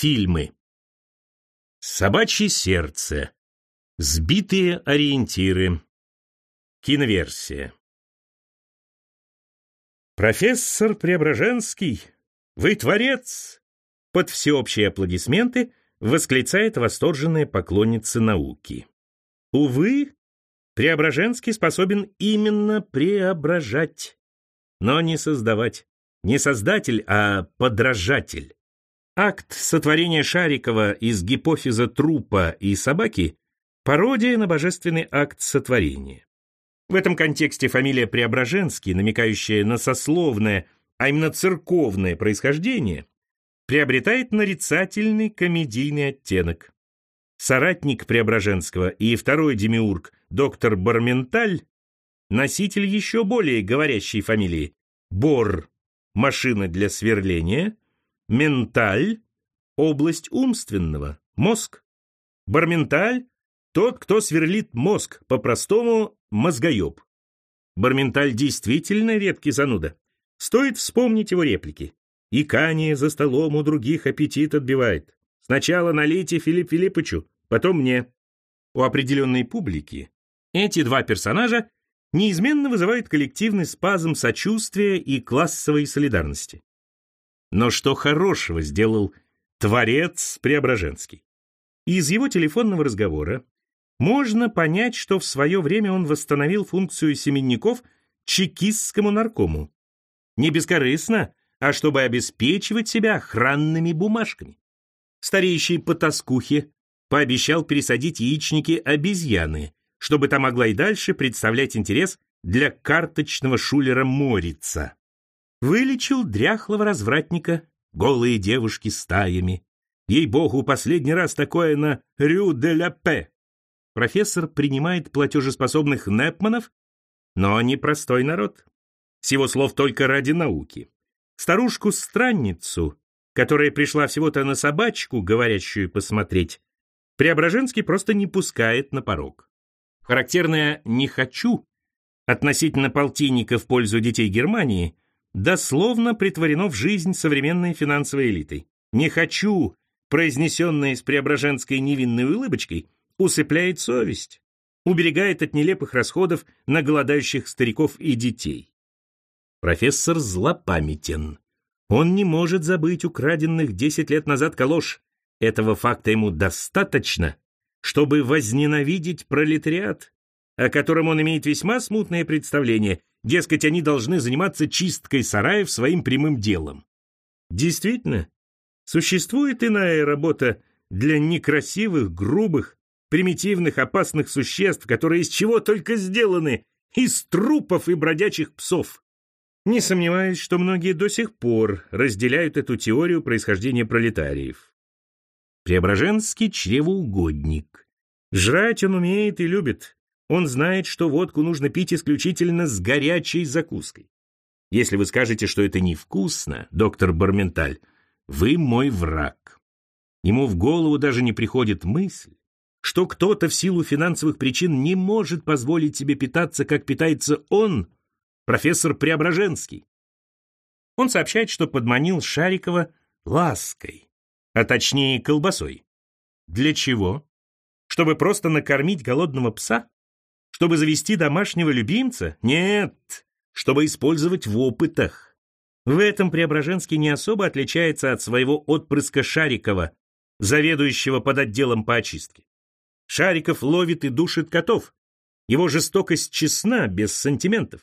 Фильмы. Собачье сердце. Сбитые ориентиры. Киноверсия. Профессор Преображенский, вы творец! Под всеобщие аплодисменты восклицает восторженная поклонница науки. Увы, Преображенский способен именно преображать, но не создавать. Не создатель, а подражатель. Акт сотворения Шарикова из гипофиза трупа и собаки – пародия на божественный акт сотворения. В этом контексте фамилия Преображенский, намекающая на сословное, а именно церковное происхождение, приобретает нарицательный комедийный оттенок. Соратник Преображенского и второй демиург, доктор Барменталь, носитель еще более говорящей фамилии – Бор – машина для сверления, Менталь – область умственного, мозг. Барменталь – тот, кто сверлит мозг, по-простому – мозгоеб. Барменталь действительно редкий зануда. Стоит вспомнить его реплики. И Кани за столом у других аппетит отбивает. Сначала налейте Филипп Филиппычу, потом мне. У определенной публики эти два персонажа неизменно вызывают коллективный спазм сочувствия и классовой солидарности. Но что хорошего сделал творец Преображенский? Из его телефонного разговора можно понять, что в свое время он восстановил функцию семенников чекистскому наркому. Не бескорыстно, а чтобы обеспечивать себя охранными бумажками. Стареющий по тоскухе пообещал пересадить яичники обезьяны, чтобы та могла и дальше представлять интерес для карточного шулера Морица. Вылечил дряхлого развратника, голые девушки стаями. Ей-богу, последний раз такое на Рю де ля Пе. Профессор принимает платежеспособных Непманов, но не простой народ. С его слов только ради науки. Старушку-странницу, которая пришла всего-то на собачку, говорящую посмотреть, Преображенский просто не пускает на порог. Характерное «не хочу» относительно полтинника в пользу детей Германии дословно притворено в жизнь современной финансовой элитой. «Не хочу», произнесенное с Преображенской невинной улыбочкой, усыпляет совесть, уберегает от нелепых расходов на голодающих стариков и детей. Профессор злопамятен. Он не может забыть украденных 10 лет назад калош. Этого факта ему достаточно, чтобы возненавидеть пролетариат, о котором он имеет весьма смутное представление, дескать, они должны заниматься чисткой сараев своим прямым делом. Действительно, существует иная работа для некрасивых, грубых, примитивных, опасных существ, которые из чего только сделаны, из трупов и бродячих псов. Не сомневаюсь, что многие до сих пор разделяют эту теорию происхождения пролетариев. Преображенский чревоугодник. Жрать он умеет и любит. Он знает, что водку нужно пить исключительно с горячей закуской. Если вы скажете, что это невкусно, доктор Барменталь, вы мой враг. Ему в голову даже не приходит мысль, что кто-то в силу финансовых причин не может позволить себе питаться, как питается он, профессор Преображенский. Он сообщает, что подманил Шарикова лаской, а точнее колбасой. Для чего? Чтобы просто накормить голодного пса? Чтобы завести домашнего любимца? Нет, чтобы использовать в опытах. В этом Преображенский не особо отличается от своего отпрыска Шарикова, заведующего под отделом по очистке. Шариков ловит и душит котов. Его жестокость честна, без сантиментов.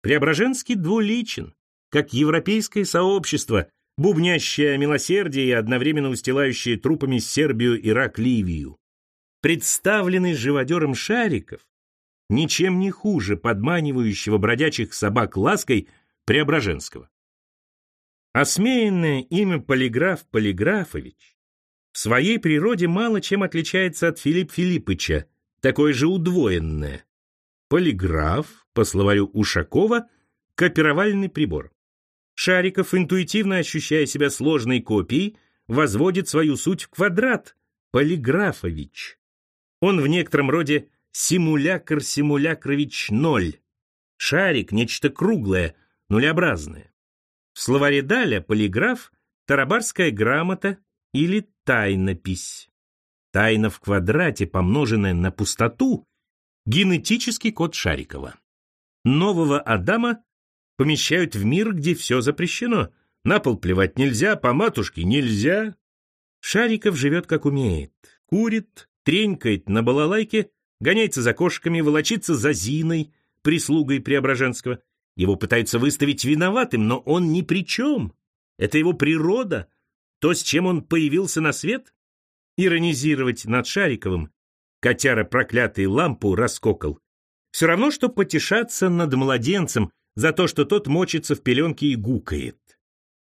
Преображенский двуличен, как европейское сообщество, бубнящее милосердие и одновременно устилающее трупами Сербию, Ирак, Ливию. Представленный живодером Шариков, ничем не хуже подманивающего бродячих собак лаской Преображенского. Осмеянное имя Полиграф Полиграфович в своей природе мало чем отличается от Филипп Филиппыча, такое же удвоенное. Полиграф, по словарю Ушакова, копировальный прибор. Шариков, интуитивно ощущая себя сложной копией, возводит свою суть в квадрат. Полиграфович. Он в некотором роде симулякр-симулякрович ноль. Шарик — нечто круглое, нулеобразное. В словаре Даля полиграф — тарабарская грамота или тайнопись. Тайна в квадрате, помноженная на пустоту, генетический код Шарикова. Нового Адама помещают в мир, где все запрещено. На пол плевать нельзя, по матушке нельзя. Шариков живет как умеет. Курит, тренькает на балалайке, гоняется за кошками, волочится за Зиной, прислугой Преображенского. Его пытаются выставить виноватым, но он ни при чем. Это его природа, то, с чем он появился на свет. Иронизировать над Шариковым, котяра проклятый лампу раскокал, все равно, что потешаться над младенцем за то, что тот мочится в пеленке и гукает.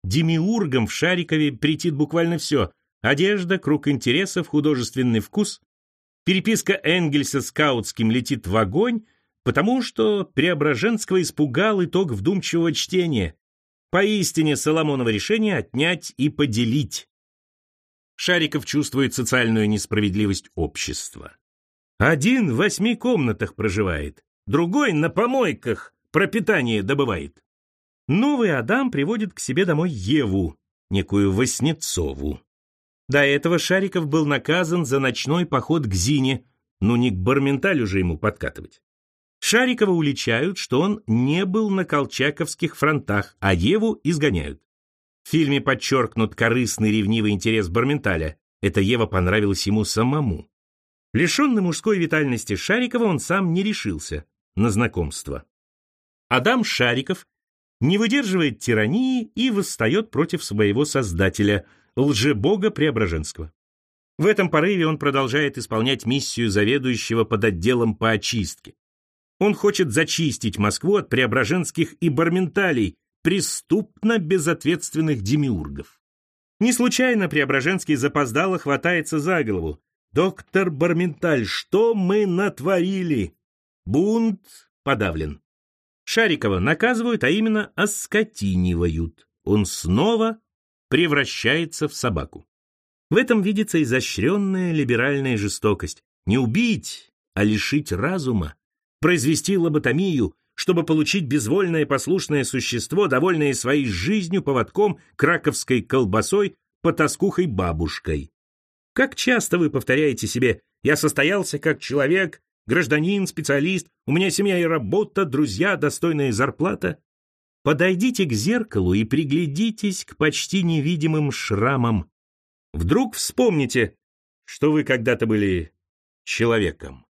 Демиургом в Шарикове претит буквально все — одежда, круг интересов, художественный вкус. Переписка Энгельса с Каутским летит в огонь, потому что Преображенского испугал итог вдумчивого чтения. Поистине Соломоново решение отнять и поделить. Шариков чувствует социальную несправедливость общества. Один в восьми комнатах проживает, другой на помойках пропитание добывает. Новый Адам приводит к себе домой Еву, некую Васнецову. До этого Шариков был наказан за ночной поход к Зине, ну не к Барменталю же ему подкатывать. Шарикова уличают, что он не был на колчаковских фронтах, а Еву изгоняют. В фильме подчеркнут корыстный ревнивый интерес Барменталя. Эта Ева понравилась ему самому. Лишенный мужской витальности Шарикова он сам не решился на знакомство. Адам Шариков не выдерживает тирании и восстает против своего создателя, лжебога Преображенского. В этом порыве он продолжает исполнять миссию заведующего под отделом по очистке. Он хочет зачистить Москву от преображенских и барменталей, преступно безответственных демиургов. Не случайно Преображенский запоздало хватается за голову. «Доктор Барменталь, что мы натворили?» Бунт подавлен. Шарикова наказывают, а именно оскотинивают. Он снова превращается в собаку. В этом видится изощренная либеральная жестокость. Не убить, а лишить разума. Произвести лоботомию, чтобы получить безвольное послушное существо, довольное своей жизнью, поводком, краковской колбасой, потаскухой бабушкой. Как часто вы повторяете себе «я состоялся как человек, гражданин, специалист, у меня семья и работа, друзья, достойная зарплата»? Подойдите к зеркалу и приглядитесь к почти невидимым шрамам. Вдруг вспомните, что вы когда-то были человеком.